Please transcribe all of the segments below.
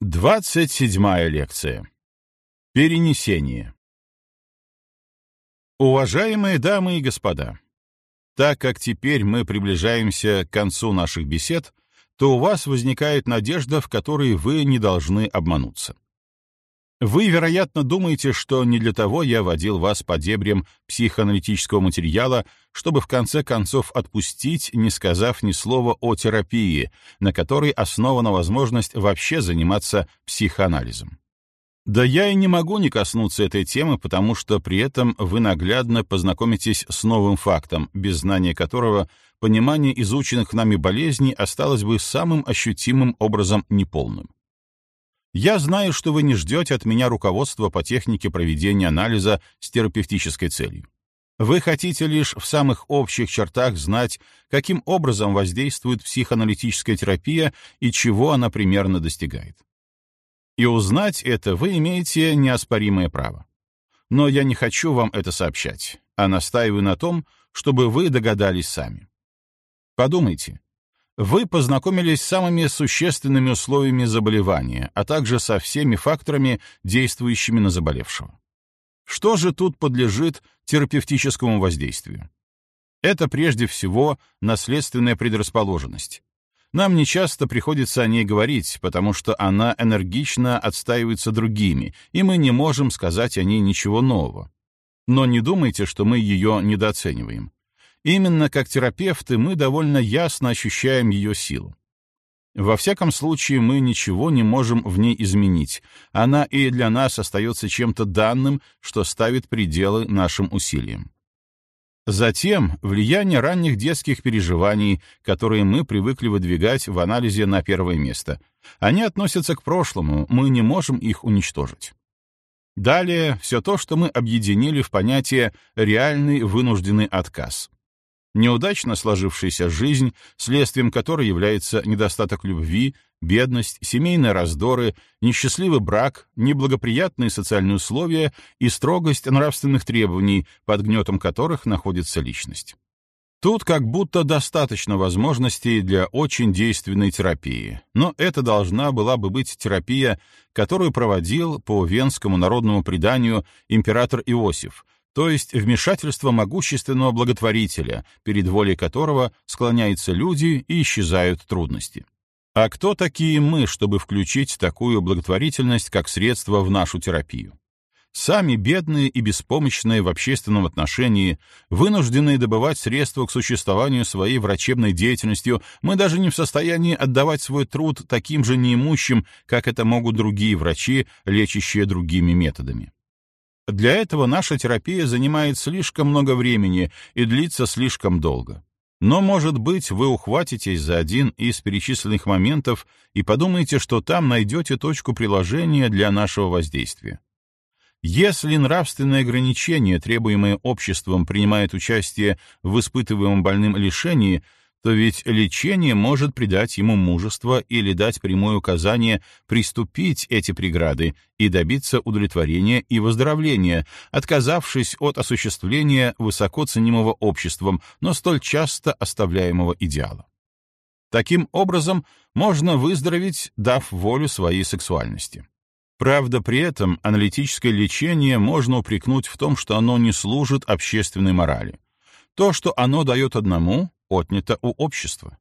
Двадцать седьмая лекция. Перенесение. Уважаемые дамы и господа, так как теперь мы приближаемся к концу наших бесед, то у вас возникает надежда, в которой вы не должны обмануться. Вы, вероятно, думаете, что не для того я водил вас по дебрям психоаналитического материала, чтобы в конце концов отпустить, не сказав ни слова о терапии, на которой основана возможность вообще заниматься психоанализом. Да я и не могу не коснуться этой темы, потому что при этом вы наглядно познакомитесь с новым фактом, без знания которого понимание изученных нами болезней осталось бы самым ощутимым образом неполным. Я знаю, что вы не ждете от меня руководства по технике проведения анализа с терапевтической целью. Вы хотите лишь в самых общих чертах знать, каким образом воздействует психоаналитическая терапия и чего она примерно достигает. И узнать это вы имеете неоспоримое право. Но я не хочу вам это сообщать, а настаиваю на том, чтобы вы догадались сами. Подумайте, вы познакомились с самыми существенными условиями заболевания, а также со всеми факторами, действующими на заболевшего. Что же тут подлежит терапевтическому воздействию? Это прежде всего наследственная предрасположенность. Нам нечасто приходится о ней говорить, потому что она энергично отстаивается другими, и мы не можем сказать о ней ничего нового. Но не думайте, что мы ее недооцениваем. Именно как терапевты мы довольно ясно ощущаем ее силу. Во всяком случае, мы ничего не можем в ней изменить. Она и для нас остается чем-то данным, что ставит пределы нашим усилиям. Затем влияние ранних детских переживаний, которые мы привыкли выдвигать в анализе на первое место. Они относятся к прошлому, мы не можем их уничтожить. Далее все то, что мы объединили в понятие «реальный вынужденный отказ» неудачно сложившаяся жизнь, следствием которой является недостаток любви, бедность, семейные раздоры, несчастливый брак, неблагоприятные социальные условия и строгость нравственных требований, под гнетом которых находится личность. Тут как будто достаточно возможностей для очень действенной терапии, но это должна была бы быть терапия, которую проводил по венскому народному преданию император Иосиф, то есть вмешательство могущественного благотворителя, перед волей которого склоняются люди и исчезают трудности. А кто такие мы, чтобы включить такую благотворительность как средство в нашу терапию? Сами бедные и беспомощные в общественном отношении, вынужденные добывать средства к существованию своей врачебной деятельностью, мы даже не в состоянии отдавать свой труд таким же неимущим, как это могут другие врачи, лечащие другими методами. Для этого наша терапия занимает слишком много времени и длится слишком долго. Но, может быть, вы ухватитесь за один из перечисленных моментов и подумаете, что там найдете точку приложения для нашего воздействия. Если нравственные ограничения, требуемые обществом, принимает участие в испытываемом больным лишении, то ведь лечение может придать ему мужество или дать прямое указание приступить эти преграды и добиться удовлетворения и выздоровления, отказавшись от осуществления высоко ценимого обществом, но столь часто оставляемого идеала. Таким образом, можно выздороветь, дав волю своей сексуальности. Правда, при этом аналитическое лечение можно упрекнуть в том, что оно не служит общественной морали. То, что оно дает одному, отнято у общества.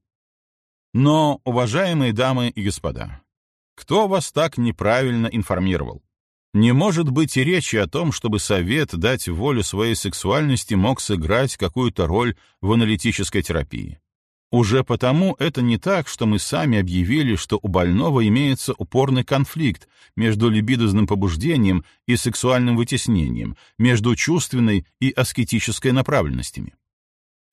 Но, уважаемые дамы и господа, кто вас так неправильно информировал? Не может быть и речи о том, чтобы совет дать волю своей сексуальности мог сыграть какую-то роль в аналитической терапии. Уже потому это не так, что мы сами объявили, что у больного имеется упорный конфликт между либидозным побуждением и сексуальным вытеснением, между чувственной и аскетической направленностями.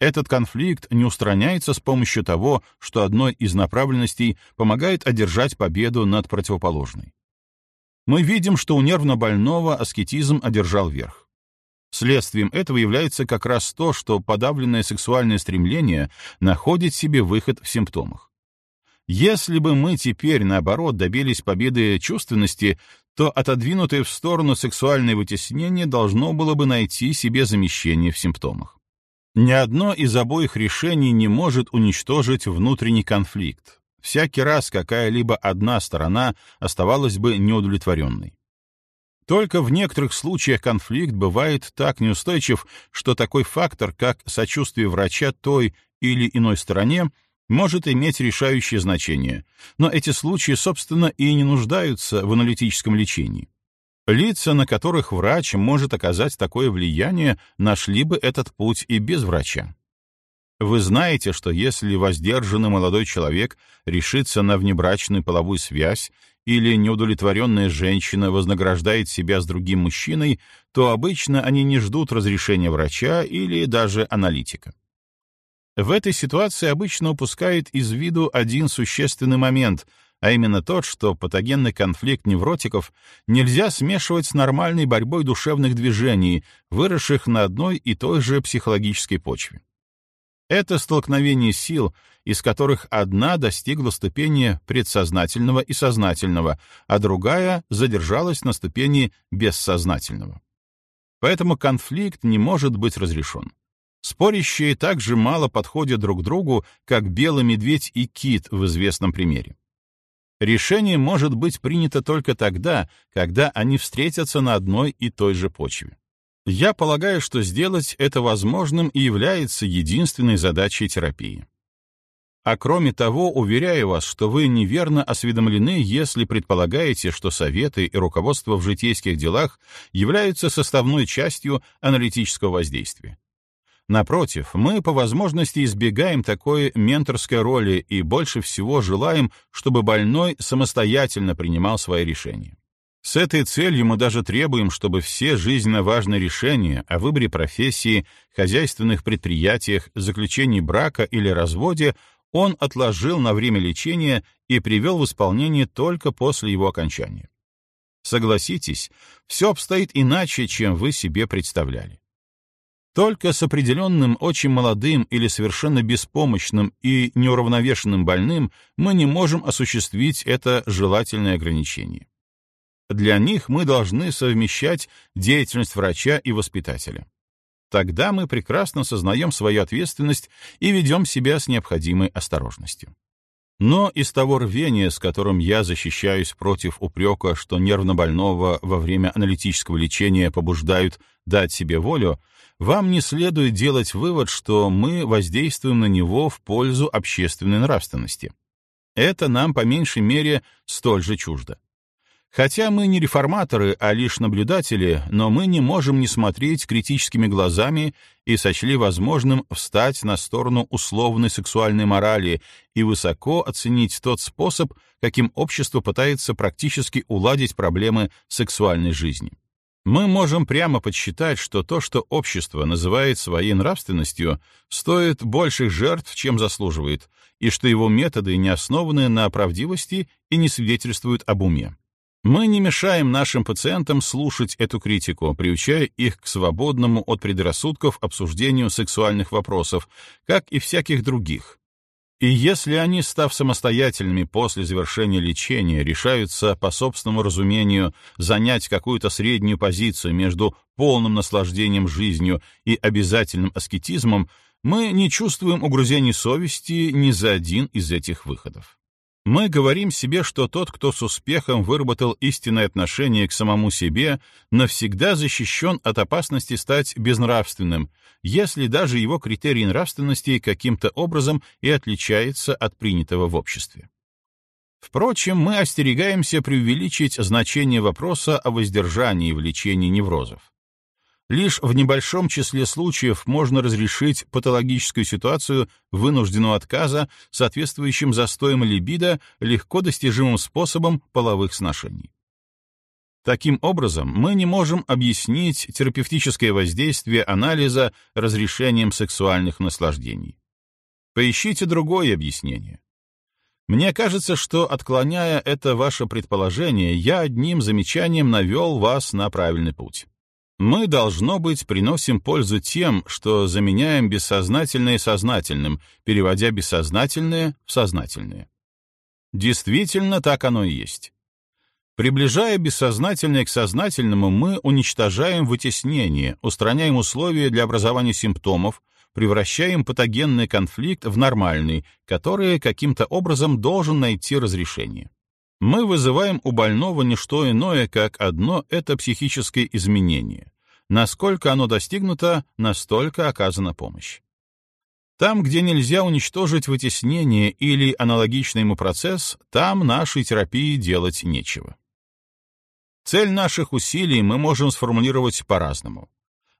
Этот конфликт не устраняется с помощью того, что одной из направленностей помогает одержать победу над противоположной. Мы видим, что у нервно-больного аскетизм одержал верх. Следствием этого является как раз то, что подавленное сексуальное стремление находит себе выход в симптомах. Если бы мы теперь, наоборот, добились победы чувственности, то отодвинутое в сторону сексуальное вытеснение должно было бы найти себе замещение в симптомах. Ни одно из обоих решений не может уничтожить внутренний конфликт. всякий раз какая-либо одна сторона оставалась бы неудовлетворенной. Только в некоторых случаях конфликт бывает так неустойчив, что такой фактор, как сочувствие врача той или иной стороне, может иметь решающее значение, но эти случаи, собственно, и не нуждаются в аналитическом лечении. Лица, на которых врач может оказать такое влияние, нашли бы этот путь и без врача. Вы знаете, что если воздержанный молодой человек решится на внебрачную половую связь или неудовлетворенная женщина вознаграждает себя с другим мужчиной, то обычно они не ждут разрешения врача или даже аналитика. В этой ситуации обычно упускают из виду один существенный момент, а именно тот, что патогенный конфликт невротиков нельзя смешивать с нормальной борьбой душевных движений, выросших на одной и той же психологической почве. Это столкновение сил, из которых одна достигла ступени предсознательного и сознательного, а другая задержалась на ступени бессознательного. Поэтому конфликт не может быть разрешен. Спорящие так же мало подходят друг другу, как белый медведь и кит в известном примере. Решение может быть принято только тогда, когда они встретятся на одной и той же почве. Я полагаю, что сделать это возможным и является единственной задачей терапии. А кроме того, уверяю вас, что вы неверно осведомлены, если предполагаете, что советы и руководство в житейских делах являются составной частью аналитического воздействия. Напротив, мы по возможности избегаем такой менторской роли и больше всего желаем, чтобы больной самостоятельно принимал свои решения. С этой целью мы даже требуем, чтобы все жизненно важные решения о выборе профессии, хозяйственных предприятиях, заключении брака или разводе он отложил на время лечения и привел в исполнение только после его окончания. Согласитесь, все обстоит иначе, чем вы себе представляли. Только с определенным очень молодым или совершенно беспомощным и неуравновешенным больным мы не можем осуществить это желательное ограничение. Для них мы должны совмещать деятельность врача и воспитателя. Тогда мы прекрасно сознаем свою ответственность и ведем себя с необходимой осторожностью. Но из того рвения, с которым я защищаюсь против упрека, что нервнобольного во время аналитического лечения побуждают дать себе волю, вам не следует делать вывод, что мы воздействуем на него в пользу общественной нравственности. Это нам по меньшей мере столь же чуждо. Хотя мы не реформаторы, а лишь наблюдатели, но мы не можем не смотреть критическими глазами и сочли возможным встать на сторону условной сексуальной морали и высоко оценить тот способ, каким общество пытается практически уладить проблемы сексуальной жизни. Мы можем прямо подсчитать, что то, что общество называет своей нравственностью, стоит больших жертв, чем заслуживает, и что его методы не основаны на правдивости и не свидетельствуют об уме. Мы не мешаем нашим пациентам слушать эту критику, приучая их к свободному от предрассудков обсуждению сексуальных вопросов, как и всяких других. И если они, став самостоятельными после завершения лечения, решаются по собственному разумению занять какую-то среднюю позицию между полным наслаждением жизнью и обязательным аскетизмом, мы не чувствуем угрызений совести ни за один из этих выходов. Мы говорим себе, что тот, кто с успехом выработал истинное отношение к самому себе, навсегда защищен от опасности стать безнравственным, если даже его критерий нравственности каким-то образом и отличается от принятого в обществе. Впрочем, мы остерегаемся преувеличить значение вопроса о воздержании в лечении неврозов. Лишь в небольшом числе случаев можно разрешить патологическую ситуацию вынужденного отказа, соответствующим застоем либидо, легко достижимым способом половых сношений. Таким образом, мы не можем объяснить терапевтическое воздействие анализа разрешением сексуальных наслаждений. Поищите другое объяснение. Мне кажется, что, отклоняя это ваше предположение, я одним замечанием навел вас на правильный путь. Мы, должно быть, приносим пользу тем, что заменяем бессознательное сознательным, переводя бессознательное в сознательное. Действительно, так оно и есть. Приближая бессознательное к сознательному, мы уничтожаем вытеснение, устраняем условия для образования симптомов, превращаем патогенный конфликт в нормальный, который каким-то образом должен найти разрешение. Мы вызываем у больного не что иное, как одно это психическое изменение. Насколько оно достигнуто, настолько оказана помощь. Там, где нельзя уничтожить вытеснение или аналогичный ему процесс, там нашей терапии делать нечего. Цель наших усилий мы можем сформулировать по-разному.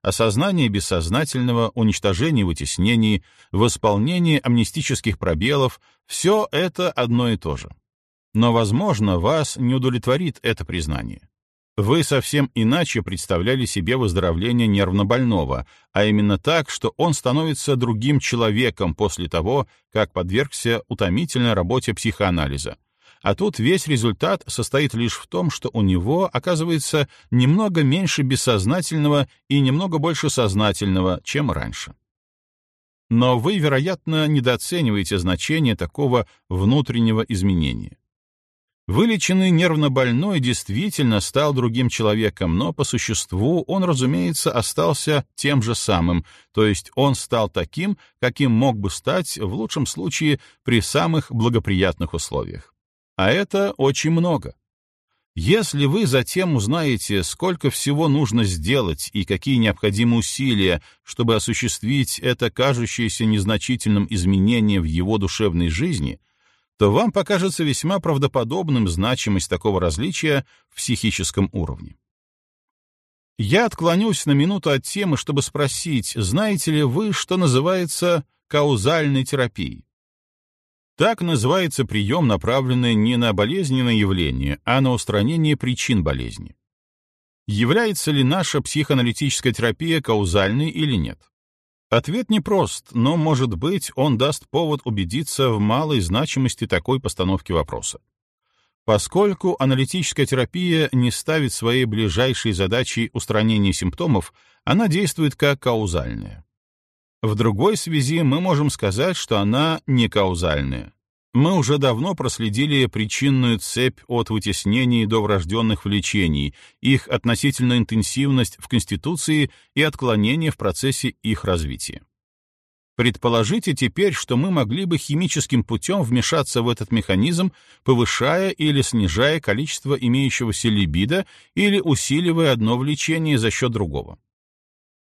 Осознание бессознательного, уничтожение вытеснений, восполнение амнистических пробелов — все это одно и то же. Но, возможно, вас не удовлетворит это признание. Вы совсем иначе представляли себе выздоровление нервнобольного, а именно так, что он становится другим человеком после того, как подвергся утомительной работе психоанализа. А тут весь результат состоит лишь в том, что у него оказывается немного меньше бессознательного и немного больше сознательного, чем раньше. Но вы, вероятно, недооцениваете значение такого внутреннего изменения. Вылеченный нервнобольной действительно стал другим человеком, но по существу он, разумеется, остался тем же самым, то есть он стал таким, каким мог бы стать в лучшем случае при самых благоприятных условиях. А это очень много. Если вы затем узнаете, сколько всего нужно сделать и какие необходимы усилия, чтобы осуществить это кажущееся незначительным изменение в его душевной жизни — то вам покажется весьма правдоподобным значимость такого различия в психическом уровне. Я отклонюсь на минуту от темы, чтобы спросить, знаете ли вы, что называется каузальной терапией? Так называется прием, направленный не на болезненное явление, а на устранение причин болезни. Является ли наша психоаналитическая терапия каузальной или нет? Ответ непрост, но, может быть, он даст повод убедиться в малой значимости такой постановки вопроса. Поскольку аналитическая терапия не ставит своей ближайшей задачей устранение симптомов, она действует как каузальная. В другой связи мы можем сказать, что она не каузальная. Мы уже давно проследили причинную цепь от вытеснений до врожденных влечений, их относительную интенсивность в конституции и отклонение в процессе их развития. Предположите теперь, что мы могли бы химическим путем вмешаться в этот механизм, повышая или снижая количество имеющегося либидо или усиливая одно влечение за счет другого.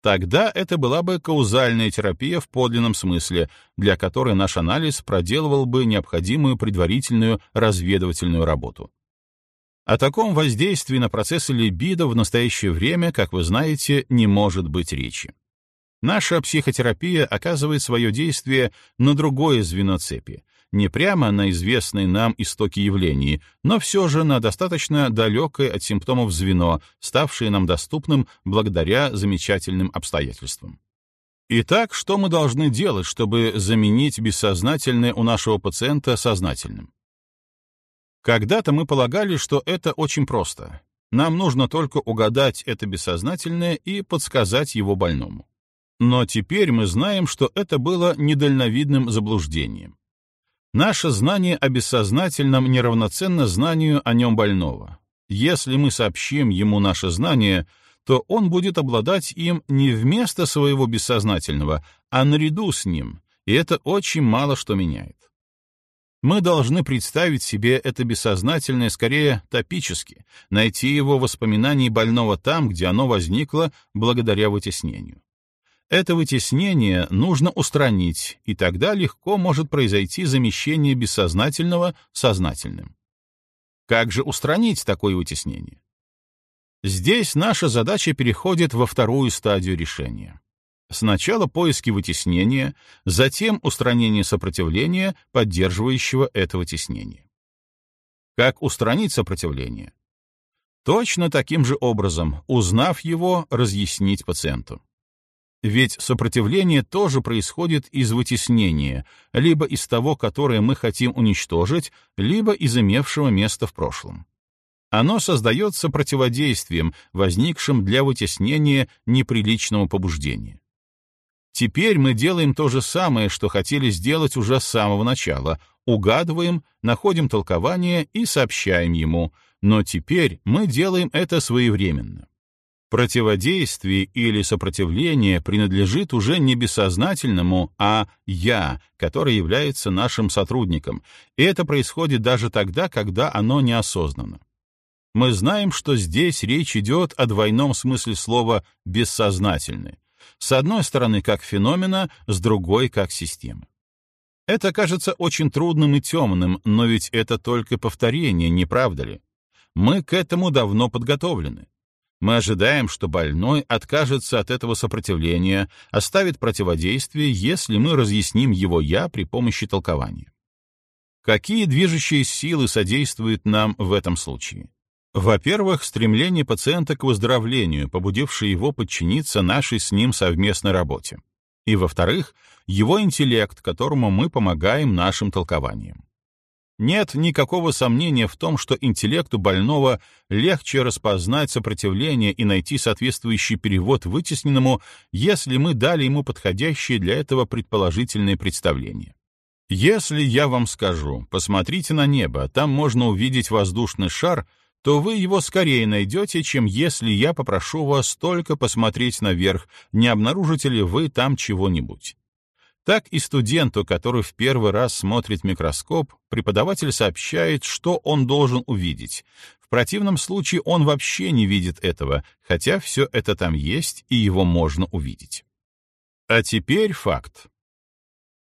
Тогда это была бы каузальная терапия в подлинном смысле, для которой наш анализ проделывал бы необходимую предварительную разведывательную работу. О таком воздействии на процессы либидо в настоящее время, как вы знаете, не может быть речи. Наша психотерапия оказывает свое действие на другое звено цепи, не прямо на известные нам истоки явлений, но все же на достаточно далекое от симптомов звено, ставшее нам доступным благодаря замечательным обстоятельствам. Итак, что мы должны делать, чтобы заменить бессознательное у нашего пациента сознательным? Когда-то мы полагали, что это очень просто. Нам нужно только угадать это бессознательное и подсказать его больному. Но теперь мы знаем, что это было недальновидным заблуждением. Наше знание о бессознательном неравноценно знанию о нем больного. Если мы сообщим ему наше знание, то он будет обладать им не вместо своего бессознательного, а наряду с ним, и это очень мало что меняет. Мы должны представить себе это бессознательное скорее топически, найти его воспоминаний больного там, где оно возникло благодаря вытеснению. Это вытеснение нужно устранить, и тогда легко может произойти замещение бессознательного сознательным. Как же устранить такое вытеснение? Здесь наша задача переходит во вторую стадию решения. Сначала поиски вытеснения, затем устранение сопротивления, поддерживающего это вытеснение. Как устранить сопротивление? Точно таким же образом, узнав его, разъяснить пациенту. Ведь сопротивление тоже происходит из вытеснения, либо из того, которое мы хотим уничтожить, либо из имевшего место в прошлом. Оно создается противодействием, возникшим для вытеснения неприличного побуждения. Теперь мы делаем то же самое, что хотели сделать уже с самого начала, угадываем, находим толкование и сообщаем ему, но теперь мы делаем это своевременно. Противодействие или сопротивление принадлежит уже не бессознательному, а «я», который является нашим сотрудником, и это происходит даже тогда, когда оно неосознанно. Мы знаем, что здесь речь идет о двойном смысле слова «бессознательный». С одной стороны, как феномена, с другой, как системы. Это кажется очень трудным и темным, но ведь это только повторение, не правда ли? Мы к этому давно подготовлены. Мы ожидаем, что больной откажется от этого сопротивления, оставит противодействие, если мы разъясним его «я» при помощи толкования. Какие движущие силы содействуют нам в этом случае? Во-первых, стремление пациента к выздоровлению, побудившее его подчиниться нашей с ним совместной работе. И, во-вторых, его интеллект, которому мы помогаем нашим толкованием. Нет никакого сомнения в том, что интеллекту больного легче распознать сопротивление и найти соответствующий перевод вытесненному, если мы дали ему подходящее для этого предположительное представление. Если я вам скажу, посмотрите на небо, там можно увидеть воздушный шар, то вы его скорее найдете, чем если я попрошу вас только посмотреть наверх, не обнаружите ли вы там чего-нибудь. Так и студенту, который в первый раз смотрит микроскоп, преподаватель сообщает, что он должен увидеть. В противном случае он вообще не видит этого, хотя все это там есть, и его можно увидеть. А теперь факт.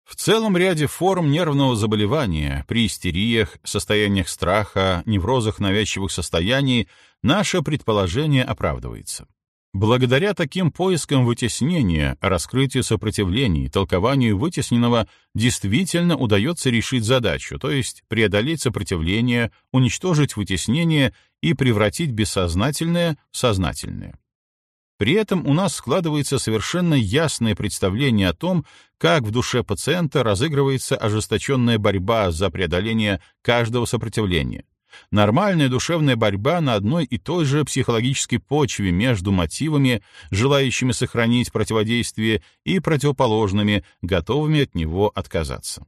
В целом ряде форм нервного заболевания, при истериях, состояниях страха, неврозах навязчивых состояний, наше предположение оправдывается. Благодаря таким поискам вытеснения, раскрытию сопротивлений, толкованию вытесненного действительно удается решить задачу, то есть преодолеть сопротивление, уничтожить вытеснение и превратить бессознательное в сознательное. При этом у нас складывается совершенно ясное представление о том, как в душе пациента разыгрывается ожесточенная борьба за преодоление каждого сопротивления, Нормальная душевная борьба на одной и той же психологической почве между мотивами, желающими сохранить противодействие, и противоположными, готовыми от него отказаться.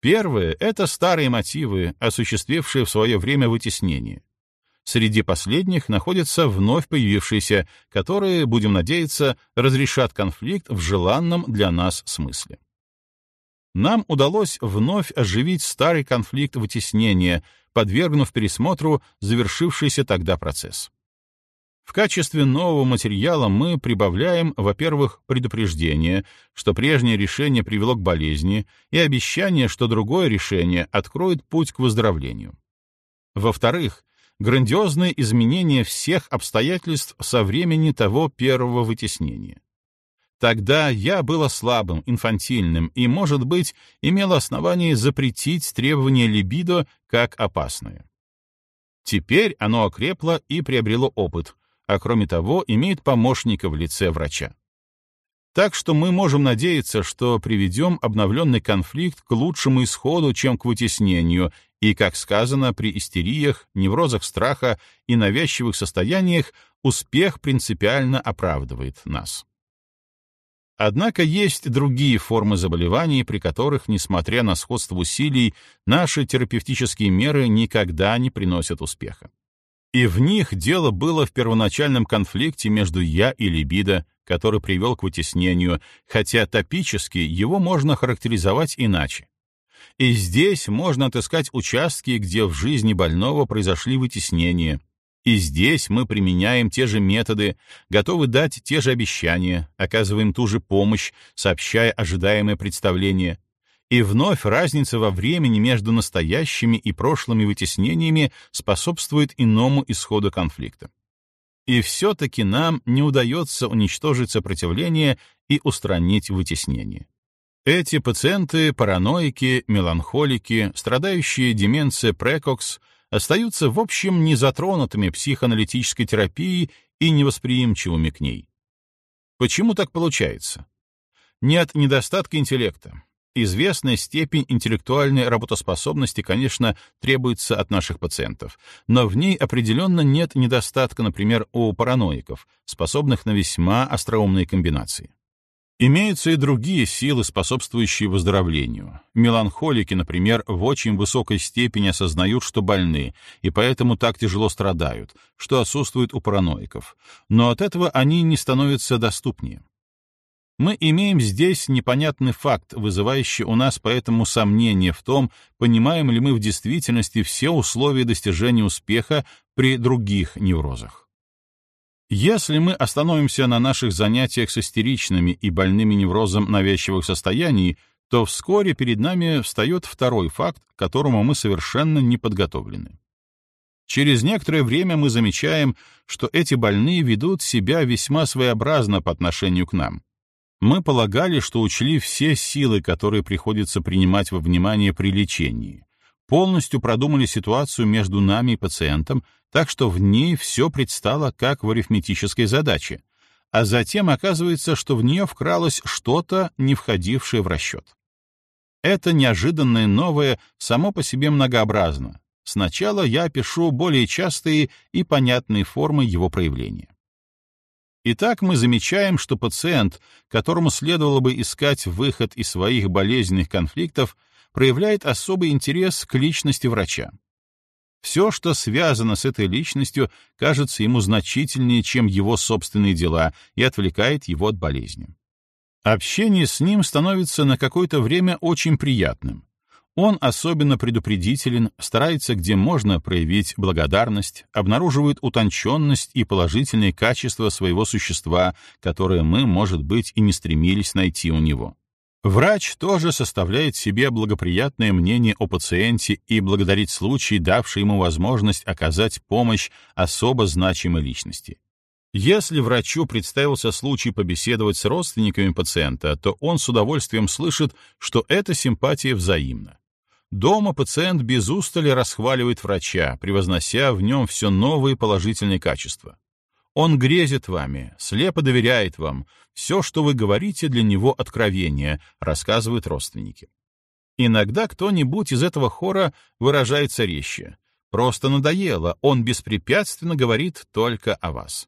Первые — это старые мотивы, осуществившие в свое время вытеснение. Среди последних находятся вновь появившиеся, которые, будем надеяться, разрешат конфликт в желанном для нас смысле нам удалось вновь оживить старый конфликт вытеснения, подвергнув пересмотру завершившийся тогда процесс. В качестве нового материала мы прибавляем, во-первых, предупреждение, что прежнее решение привело к болезни, и обещание, что другое решение откроет путь к выздоровлению. Во-вторых, грандиозные изменения всех обстоятельств со времени того первого вытеснения. Тогда я было слабым, инфантильным и, может быть, имел основание запретить требования либидо как опасные. Теперь оно окрепло и приобрело опыт, а кроме того имеет помощника в лице врача. Так что мы можем надеяться, что приведем обновленный конфликт к лучшему исходу, чем к вытеснению, и, как сказано, при истериях, неврозах страха и навязчивых состояниях успех принципиально оправдывает нас. Однако есть другие формы заболеваний, при которых, несмотря на сходство усилий, наши терапевтические меры никогда не приносят успеха. И в них дело было в первоначальном конфликте между «я» и либидо, который привел к вытеснению, хотя топически его можно характеризовать иначе. И здесь можно отыскать участки, где в жизни больного произошли вытеснения, и здесь мы применяем те же методы, готовы дать те же обещания, оказываем ту же помощь, сообщая ожидаемое представление. И вновь разница во времени между настоящими и прошлыми вытеснениями способствует иному исходу конфликта. И все-таки нам не удается уничтожить сопротивление и устранить вытеснение. Эти пациенты — параноики, меланхолики, страдающие деменцией прекокс — остаются в общем незатронутыми психоаналитической терапией и невосприимчивыми к ней. Почему так получается? Нет недостатка интеллекта. Известная степень интеллектуальной работоспособности, конечно, требуется от наших пациентов, но в ней определенно нет недостатка, например, у параноиков, способных на весьма остроумные комбинации. Имеются и другие силы, способствующие выздоровлению. Меланхолики, например, в очень высокой степени осознают, что больны, и поэтому так тяжело страдают, что отсутствует у параноиков. Но от этого они не становятся доступнее. Мы имеем здесь непонятный факт, вызывающий у нас поэтому сомнение в том, понимаем ли мы в действительности все условия достижения успеха при других неврозах. Если мы остановимся на наших занятиях с истеричными и больными неврозом навязчивых состояний, то вскоре перед нами встает второй факт, к которому мы совершенно не подготовлены. Через некоторое время мы замечаем, что эти больные ведут себя весьма своеобразно по отношению к нам. Мы полагали, что учли все силы, которые приходится принимать во внимание при лечении, полностью продумали ситуацию между нами и пациентом, так что в ней все предстало как в арифметической задаче, а затем оказывается, что в нее вкралось что-то, не входившее в расчет. Это неожиданное новое само по себе многообразно. Сначала я опишу более частые и понятные формы его проявления. Итак, мы замечаем, что пациент, которому следовало бы искать выход из своих болезненных конфликтов, проявляет особый интерес к личности врача. Все, что связано с этой личностью, кажется ему значительнее, чем его собственные дела, и отвлекает его от болезни. Общение с ним становится на какое-то время очень приятным. Он особенно предупредителен, старается где можно проявить благодарность, обнаруживает утонченность и положительные качества своего существа, которые мы, может быть, и не стремились найти у него. Врач тоже составляет себе благоприятное мнение о пациенте и благодарит случай, давший ему возможность оказать помощь особо значимой личности. Если врачу представился случай побеседовать с родственниками пациента, то он с удовольствием слышит, что эта симпатия взаимна. Дома пациент без устали расхваливает врача, превознося в нем все новые положительные качества. Он грезит вами, слепо доверяет вам. Все, что вы говорите, для него откровение, рассказывают родственники. Иногда кто-нибудь из этого хора выражается резче. Просто надоело, он беспрепятственно говорит только о вас.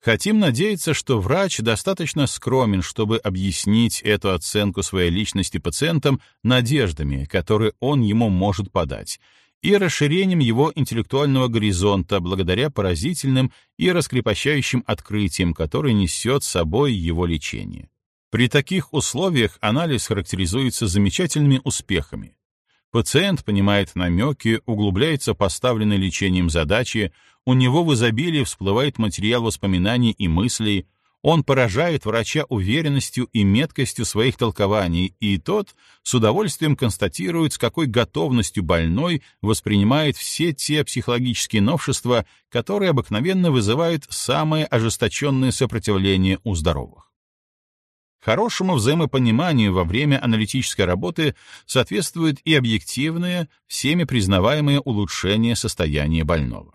Хотим надеяться, что врач достаточно скромен, чтобы объяснить эту оценку своей личности пациентам надеждами, которые он ему может подать, и расширением его интеллектуального горизонта благодаря поразительным и раскрепощающим открытиям, которые несет с собой его лечение. При таких условиях анализ характеризуется замечательными успехами. Пациент понимает намеки, углубляется поставленной лечением задачи, у него в изобилии всплывает материал воспоминаний и мыслей, он поражает врача уверенностью и меткостью своих толкований, и тот с удовольствием констатирует, с какой готовностью больной воспринимает все те психологические новшества, которые обыкновенно вызывают самое ожесточенное сопротивление у здоровых. Хорошему взаимопониманию во время аналитической работы соответствует и объективное, всеми признаваемое улучшение состояния больного.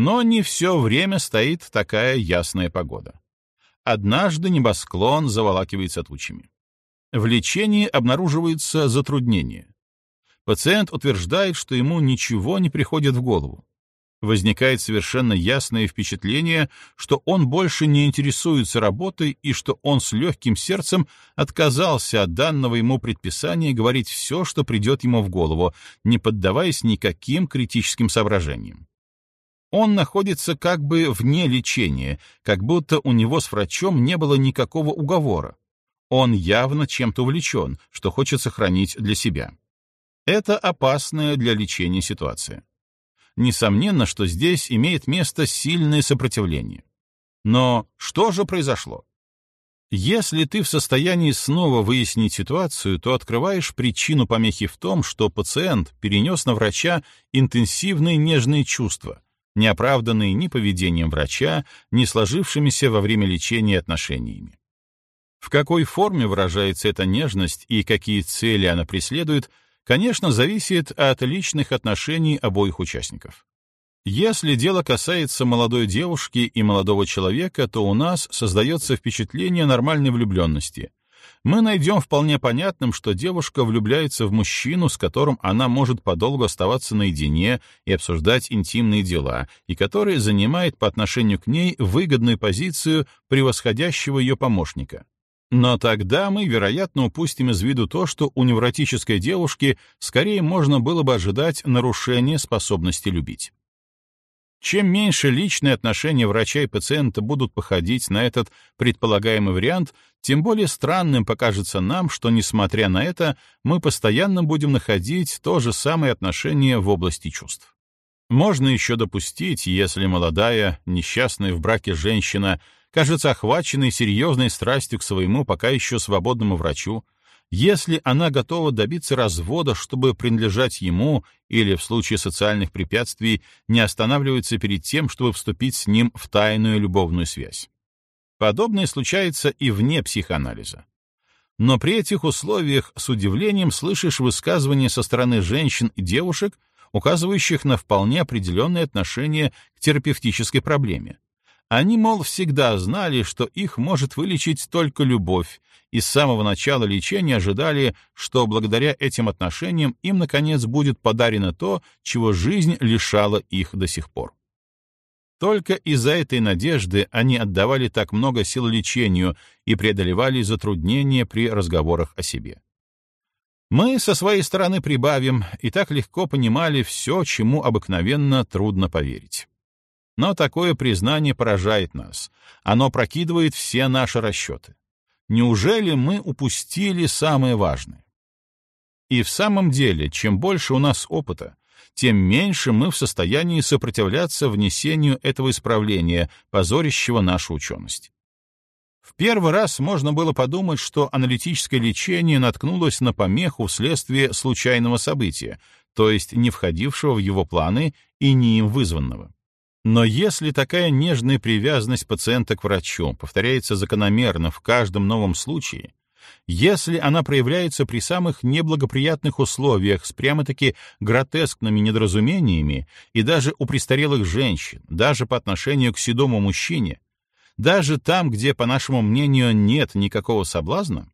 Но не все время стоит такая ясная погода. Однажды небосклон заволакивается тучами. В лечении обнаруживается затруднение. Пациент утверждает, что ему ничего не приходит в голову. Возникает совершенно ясное впечатление, что он больше не интересуется работой и что он с легким сердцем отказался от данного ему предписания говорить все, что придет ему в голову, не поддаваясь никаким критическим соображениям. Он находится как бы вне лечения, как будто у него с врачом не было никакого уговора. Он явно чем-то увлечен, что хочет сохранить для себя. Это опасная для лечения ситуация. Несомненно, что здесь имеет место сильное сопротивление. Но что же произошло? Если ты в состоянии снова выяснить ситуацию, то открываешь причину помехи в том, что пациент перенес на врача интенсивные нежные чувства, не оправданные ни поведением врача, ни сложившимися во время лечения отношениями. В какой форме выражается эта нежность и какие цели она преследует, конечно, зависит от личных отношений обоих участников. Если дело касается молодой девушки и молодого человека, то у нас создается впечатление нормальной влюбленности, мы найдем вполне понятным, что девушка влюбляется в мужчину, с которым она может подолгу оставаться наедине и обсуждать интимные дела, и который занимает по отношению к ней выгодную позицию превосходящего ее помощника. Но тогда мы, вероятно, упустим из виду то, что у невротической девушки скорее можно было бы ожидать нарушения способности любить. Чем меньше личные отношения врача и пациента будут походить на этот предполагаемый вариант, тем более странным покажется нам, что, несмотря на это, мы постоянно будем находить то же самое отношение в области чувств. Можно еще допустить, если молодая, несчастная в браке женщина кажется охваченной серьезной страстью к своему пока еще свободному врачу, если она готова добиться развода, чтобы принадлежать ему, или в случае социальных препятствий не останавливается перед тем, чтобы вступить с ним в тайную любовную связь. Подобное случается и вне психоанализа. Но при этих условиях с удивлением слышишь высказывания со стороны женщин и девушек, указывающих на вполне определенное отношение к терапевтической проблеме. Они, мол, всегда знали, что их может вылечить только любовь, и с самого начала лечения ожидали, что благодаря этим отношениям им, наконец, будет подарено то, чего жизнь лишала их до сих пор. Только из-за этой надежды они отдавали так много сил лечению и преодолевали затруднения при разговорах о себе. Мы со своей стороны прибавим и так легко понимали все, чему обыкновенно трудно поверить. Но такое признание поражает нас. Оно прокидывает все наши расчеты. Неужели мы упустили самое важное? И в самом деле, чем больше у нас опыта, тем меньше мы в состоянии сопротивляться внесению этого исправления, позорящего нашу ученость. В первый раз можно было подумать, что аналитическое лечение наткнулось на помеху вследствие случайного события, то есть не входившего в его планы и не им вызванного. Но если такая нежная привязанность пациента к врачу повторяется закономерно в каждом новом случае, если она проявляется при самых неблагоприятных условиях с прямо-таки гротескными недоразумениями и даже у престарелых женщин, даже по отношению к седому мужчине, даже там, где, по нашему мнению, нет никакого соблазна,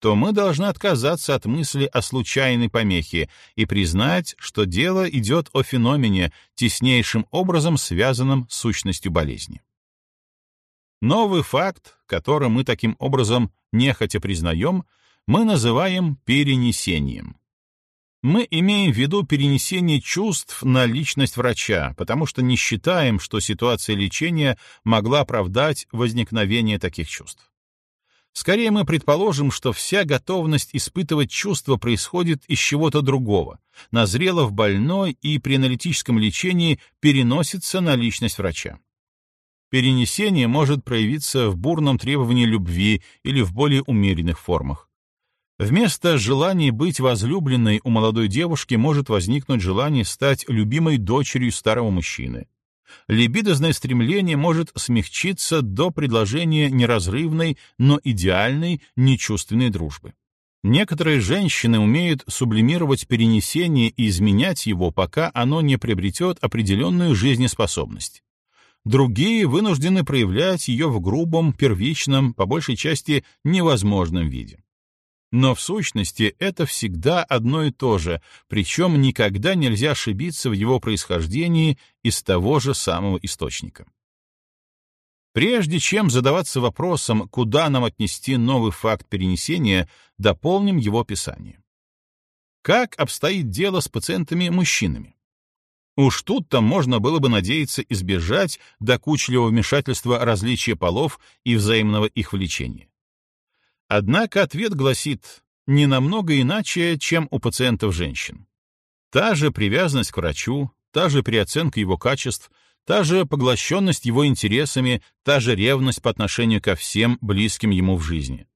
то мы должны отказаться от мысли о случайной помехе и признать, что дело идет о феномене, теснейшим образом связанном с сущностью болезни. Новый факт, который мы таким образом нехотя признаем, мы называем перенесением. Мы имеем в виду перенесение чувств на личность врача, потому что не считаем, что ситуация лечения могла оправдать возникновение таких чувств. Скорее мы предположим, что вся готовность испытывать чувства происходит из чего-то другого, назрела в больной и при аналитическом лечении переносится на личность врача. Перенесение может проявиться в бурном требовании любви или в более умеренных формах. Вместо желания быть возлюбленной у молодой девушки может возникнуть желание стать любимой дочерью старого мужчины либидозное стремление может смягчиться до предложения неразрывной, но идеальной, нечувственной дружбы. Некоторые женщины умеют сублимировать перенесение и изменять его, пока оно не приобретет определенную жизнеспособность. Другие вынуждены проявлять ее в грубом, первичном, по большей части невозможном виде. Но в сущности это всегда одно и то же, причем никогда нельзя ошибиться в его происхождении из того же самого источника. Прежде чем задаваться вопросом, куда нам отнести новый факт перенесения, дополним его описание. Как обстоит дело с пациентами-мужчинами? Уж тут-то можно было бы надеяться избежать докучливого вмешательства различия полов и взаимного их влечения. Однако ответ гласит не намного иначе, чем у пациентов женщин. Та же привязанность к врачу, та же переоценка его качеств, та же поглощенность его интересами, та же ревность по отношению ко всем близким ему в жизни.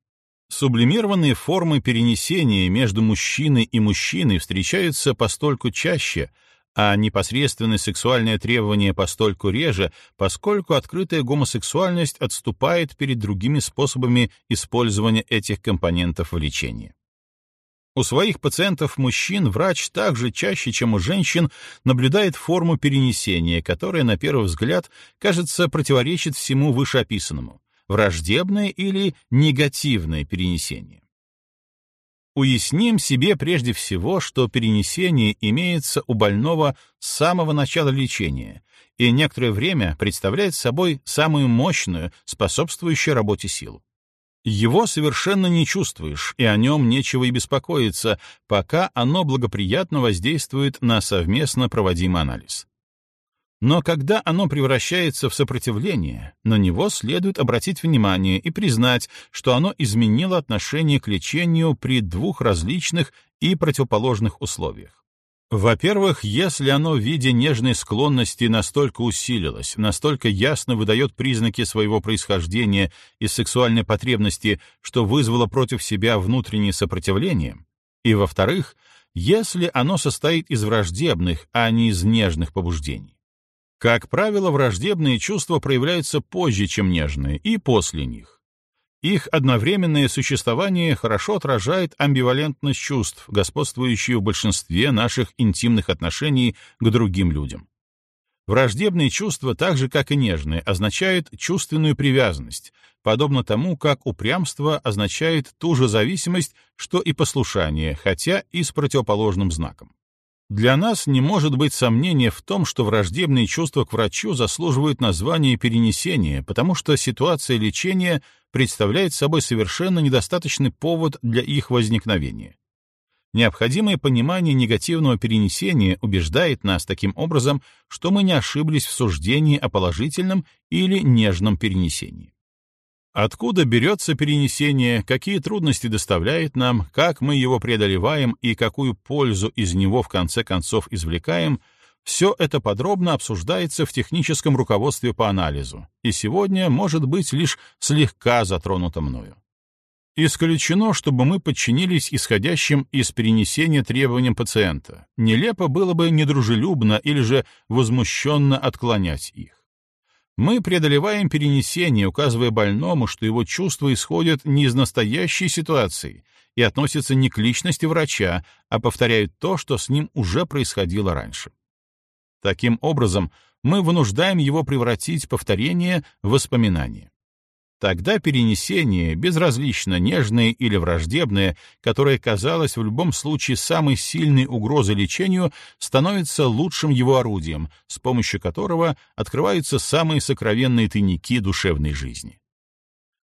Сублимированные формы перенесения между мужчиной и мужчиной встречаются постольку чаще, а непосредственное сексуальное требование постольку реже, поскольку открытая гомосексуальность отступает перед другими способами использования этих компонентов в лечении. У своих пациентов-мужчин врач также чаще, чем у женщин, наблюдает форму перенесения, которая, на первый взгляд, кажется, противоречит всему вышеописанному — враждебное или негативное перенесение. Уясним себе прежде всего, что перенесение имеется у больного с самого начала лечения и некоторое время представляет собой самую мощную, способствующую работе силу. Его совершенно не чувствуешь, и о нем нечего и беспокоиться, пока оно благоприятно воздействует на совместно проводимый анализ. Но когда оно превращается в сопротивление, на него следует обратить внимание и признать, что оно изменило отношение к лечению при двух различных и противоположных условиях. Во-первых, если оно в виде нежной склонности настолько усилилось, настолько ясно выдает признаки своего происхождения и сексуальной потребности, что вызвало против себя внутреннее сопротивление, и, во-вторых, если оно состоит из враждебных, а не из нежных побуждений. Как правило, враждебные чувства проявляются позже, чем нежные, и после них. Их одновременное существование хорошо отражает амбивалентность чувств, господствующую в большинстве наших интимных отношений к другим людям. Враждебные чувства, так же как и нежные, означают чувственную привязанность, подобно тому, как упрямство означает ту же зависимость, что и послушание, хотя и с противоположным знаком. Для нас не может быть сомнения в том, что враждебные чувства к врачу заслуживают названия перенесения, потому что ситуация лечения представляет собой совершенно недостаточный повод для их возникновения. Необходимое понимание негативного перенесения убеждает нас таким образом, что мы не ошиблись в суждении о положительном или нежном перенесении. Откуда берется перенесение, какие трудности доставляет нам, как мы его преодолеваем и какую пользу из него в конце концов извлекаем, все это подробно обсуждается в техническом руководстве по анализу, и сегодня, может быть, лишь слегка затронуто мною. Исключено, чтобы мы подчинились исходящим из перенесения требованиям пациента. Нелепо было бы недружелюбно или же возмущенно отклонять их. Мы преодолеваем перенесение, указывая больному, что его чувства исходят не из настоящей ситуации и относятся не к личности врача, а повторяют то, что с ним уже происходило раньше. Таким образом, мы вынуждаем его превратить повторение в воспоминание. Тогда перенесение, безразлично нежное или враждебное, которое казалось в любом случае самой сильной угрозой лечению, становится лучшим его орудием, с помощью которого открываются самые сокровенные тайники душевной жизни.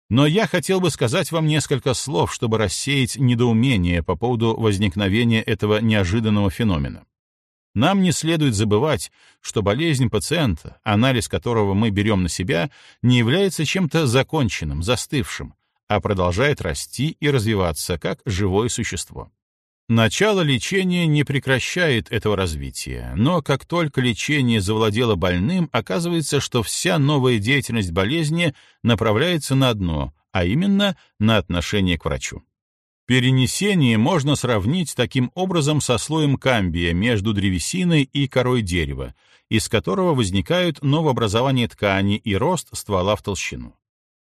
Но я хотел бы сказать вам несколько слов, чтобы рассеять недоумение по поводу возникновения этого неожиданного феномена. Нам не следует забывать, что болезнь пациента, анализ которого мы берем на себя, не является чем-то законченным, застывшим, а продолжает расти и развиваться как живое существо. Начало лечения не прекращает этого развития, но как только лечение завладело больным, оказывается, что вся новая деятельность болезни направляется на одно, а именно на отношение к врачу. Перенесение можно сравнить таким образом со слоем камбия между древесиной и корой дерева, из которого возникают новообразование ткани и рост ствола в толщину.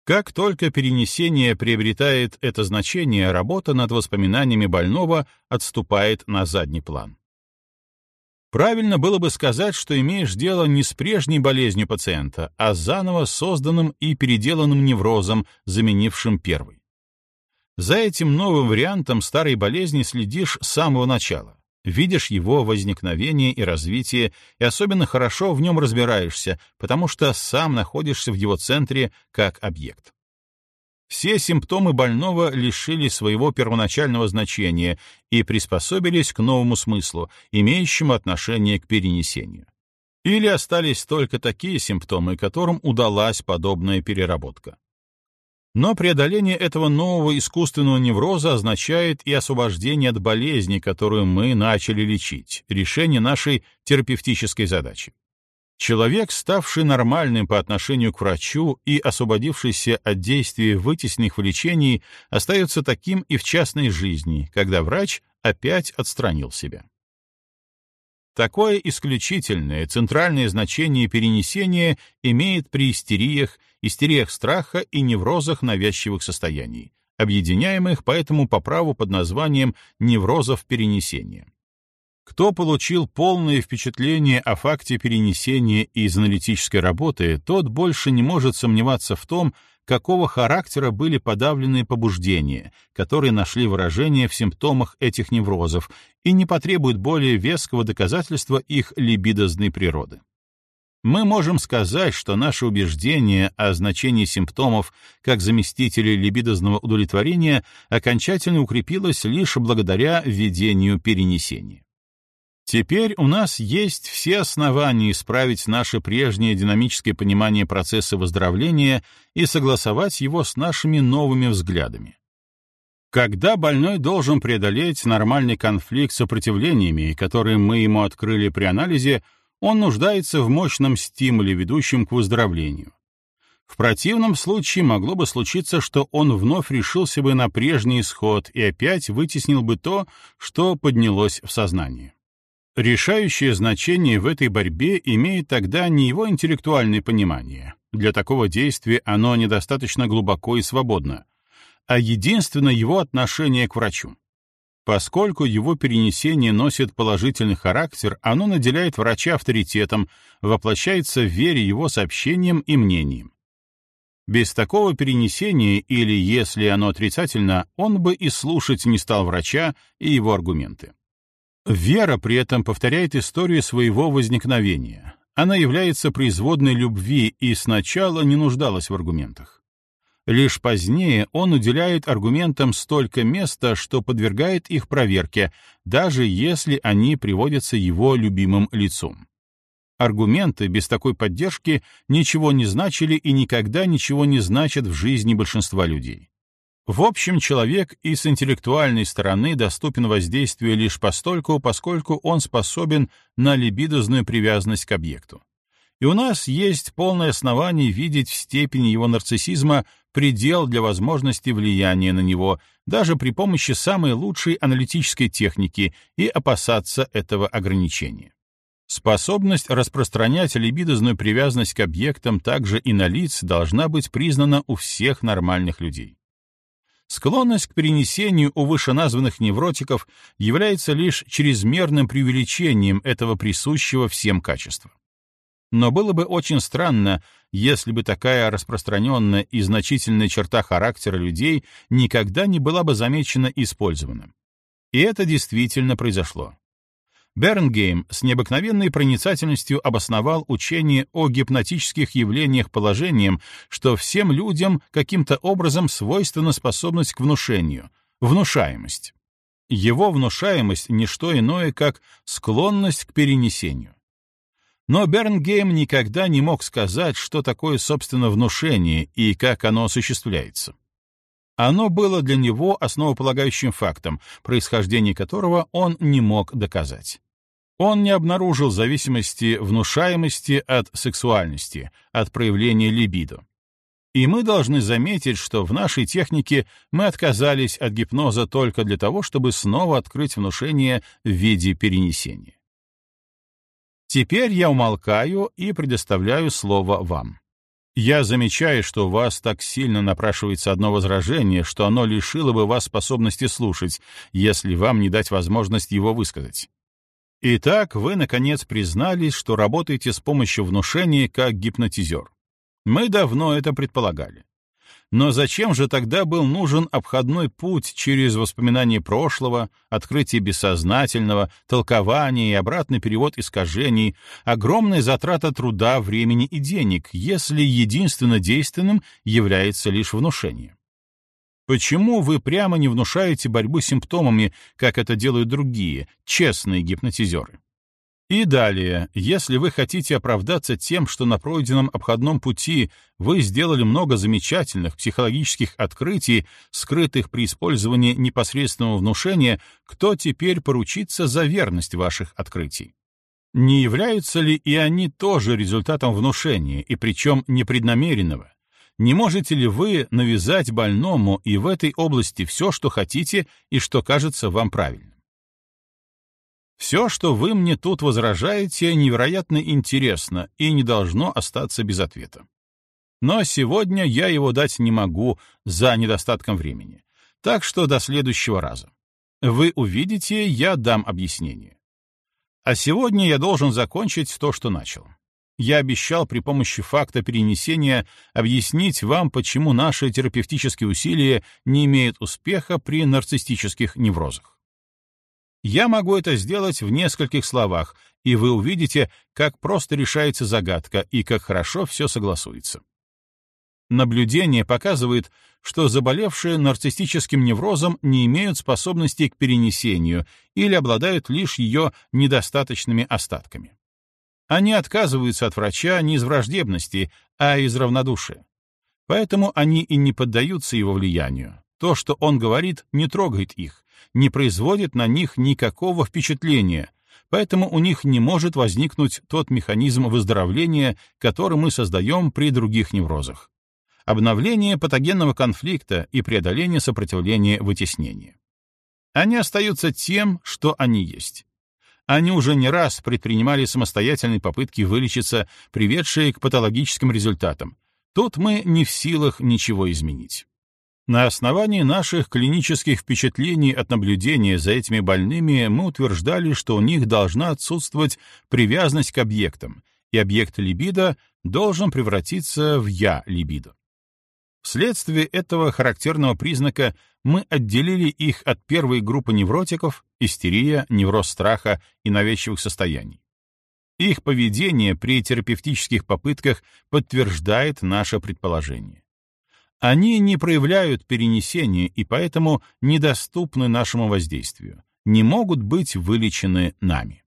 Как только перенесение приобретает это значение, работа над воспоминаниями больного отступает на задний план. Правильно было бы сказать, что имеешь дело не с прежней болезнью пациента, а с заново созданным и переделанным неврозом, заменившим первый. За этим новым вариантом старой болезни следишь с самого начала. Видишь его возникновение и развитие, и особенно хорошо в нем разбираешься, потому что сам находишься в его центре как объект. Все симптомы больного лишили своего первоначального значения и приспособились к новому смыслу, имеющему отношение к перенесению. Или остались только такие симптомы, которым удалась подобная переработка. Но преодоление этого нового искусственного невроза означает и освобождение от болезни, которую мы начали лечить, решение нашей терапевтической задачи. Человек, ставший нормальным по отношению к врачу и освободившийся от действия вытесненных влечений, остается таким и в частной жизни, когда врач опять отстранил себя. Такое исключительное, центральное значение перенесения имеет при истериях, истериях страха и неврозах навязчивых состояний, объединяемых поэтому по праву под названием неврозов перенесения. Кто получил полное впечатление о факте перенесения из аналитической работы, тот больше не может сомневаться в том, какого характера были подавленные побуждения, которые нашли выражение в симптомах этих неврозов и не потребуют более веского доказательства их либидозной природы. Мы можем сказать, что наше убеждение о значении симптомов как заместителей либидозного удовлетворения окончательно укрепилось лишь благодаря введению перенесения. Теперь у нас есть все основания исправить наше прежнее динамическое понимание процесса выздоровления и согласовать его с нашими новыми взглядами. Когда больной должен преодолеть нормальный конфликт с сопротивлениями, которые мы ему открыли при анализе, он нуждается в мощном стимуле, ведущем к выздоровлению. В противном случае могло бы случиться, что он вновь решился бы на прежний исход и опять вытеснил бы то, что поднялось в сознание. Решающее значение в этой борьбе имеет тогда не его интеллектуальное понимание, для такого действия оно недостаточно глубоко и свободно, а единственно его отношение к врачу. Поскольку его перенесение носит положительный характер, оно наделяет врача авторитетом, воплощается в вере его сообщениям и мнениям. Без такого перенесения, или если оно отрицательно, он бы и слушать не стал врача и его аргументы. Вера при этом повторяет историю своего возникновения. Она является производной любви и сначала не нуждалась в аргументах. Лишь позднее он уделяет аргументам столько места, что подвергает их проверке, даже если они приводятся его любимым лицом. Аргументы без такой поддержки ничего не значили и никогда ничего не значат в жизни большинства людей. В общем, человек и с интеллектуальной стороны доступен воздействию лишь постольку, поскольку он способен на либидозную привязанность к объекту и у нас есть полное основание видеть в степени его нарциссизма предел для возможности влияния на него, даже при помощи самой лучшей аналитической техники, и опасаться этого ограничения. Способность распространять либидозную привязанность к объектам также и на лиц должна быть признана у всех нормальных людей. Склонность к перенесению у вышеназванных невротиков является лишь чрезмерным преувеличением этого присущего всем качества. Но было бы очень странно, если бы такая распространенная и значительная черта характера людей никогда не была бы замечена и использована. И это действительно произошло. Бернгейм с необыкновенной проницательностью обосновал учение о гипнотических явлениях положением, что всем людям каким-то образом свойственна способность к внушению, внушаемость. Его внушаемость — не что иное, как склонность к перенесению. Но Бернгейм никогда не мог сказать, что такое, собственно, внушение и как оно осуществляется. Оно было для него основополагающим фактом, происхождение которого он не мог доказать. Он не обнаружил зависимости внушаемости от сексуальности, от проявления либидо. И мы должны заметить, что в нашей технике мы отказались от гипноза только для того, чтобы снова открыть внушение в виде перенесения. Теперь я умолкаю и предоставляю слово вам. Я замечаю, что у вас так сильно напрашивается одно возражение, что оно лишило бы вас способности слушать, если вам не дать возможность его высказать. Итак, вы, наконец, признались, что работаете с помощью внушения как гипнотизер. Мы давно это предполагали. Но зачем же тогда был нужен обходной путь через воспоминания прошлого, открытие бессознательного, толкование и обратный перевод искажений, огромная затрата труда, времени и денег, если единственно действенным является лишь внушение? Почему вы прямо не внушаете борьбу симптомами, как это делают другие, честные гипнотизеры? И далее, если вы хотите оправдаться тем, что на пройденном обходном пути вы сделали много замечательных психологических открытий, скрытых при использовании непосредственного внушения, кто теперь поручится за верность ваших открытий? Не являются ли и они тоже результатом внушения, и причем непреднамеренного? Не можете ли вы навязать больному и в этой области все, что хотите и что кажется вам правильным? Все, что вы мне тут возражаете, невероятно интересно и не должно остаться без ответа. Но сегодня я его дать не могу за недостатком времени. Так что до следующего раза. Вы увидите, я дам объяснение. А сегодня я должен закончить то, что начал. Я обещал при помощи факта перенесения объяснить вам, почему наши терапевтические усилия не имеют успеха при нарциссических неврозах. Я могу это сделать в нескольких словах и вы увидите, как просто решается загадка и как хорошо все согласуется. Наблюдение показывает, что заболевшие нарциссическим неврозом не имеют способности к перенесению или обладают лишь ее недостаточными остатками. Они отказываются от врача не из враждебности, а из равнодушия. Поэтому они и не поддаются его влиянию. То, что он говорит, не трогает их, не производит на них никакого впечатления, поэтому у них не может возникнуть тот механизм выздоровления, который мы создаем при других неврозах. Обновление патогенного конфликта и преодоление сопротивления вытеснения. Они остаются тем, что они есть. Они уже не раз предпринимали самостоятельные попытки вылечиться, приведшие к патологическим результатам. Тут мы не в силах ничего изменить. На основании наших клинических впечатлений от наблюдения за этими больными мы утверждали, что у них должна отсутствовать привязанность к объектам, и объект либидо должен превратиться в «я-либидо». Вследствие этого характерного признака мы отделили их от первой группы невротиков — истерия, невроз страха и навязчивых состояний. Их поведение при терапевтических попытках подтверждает наше предположение. Они не проявляют перенесения и поэтому недоступны нашему воздействию, не могут быть вылечены нами.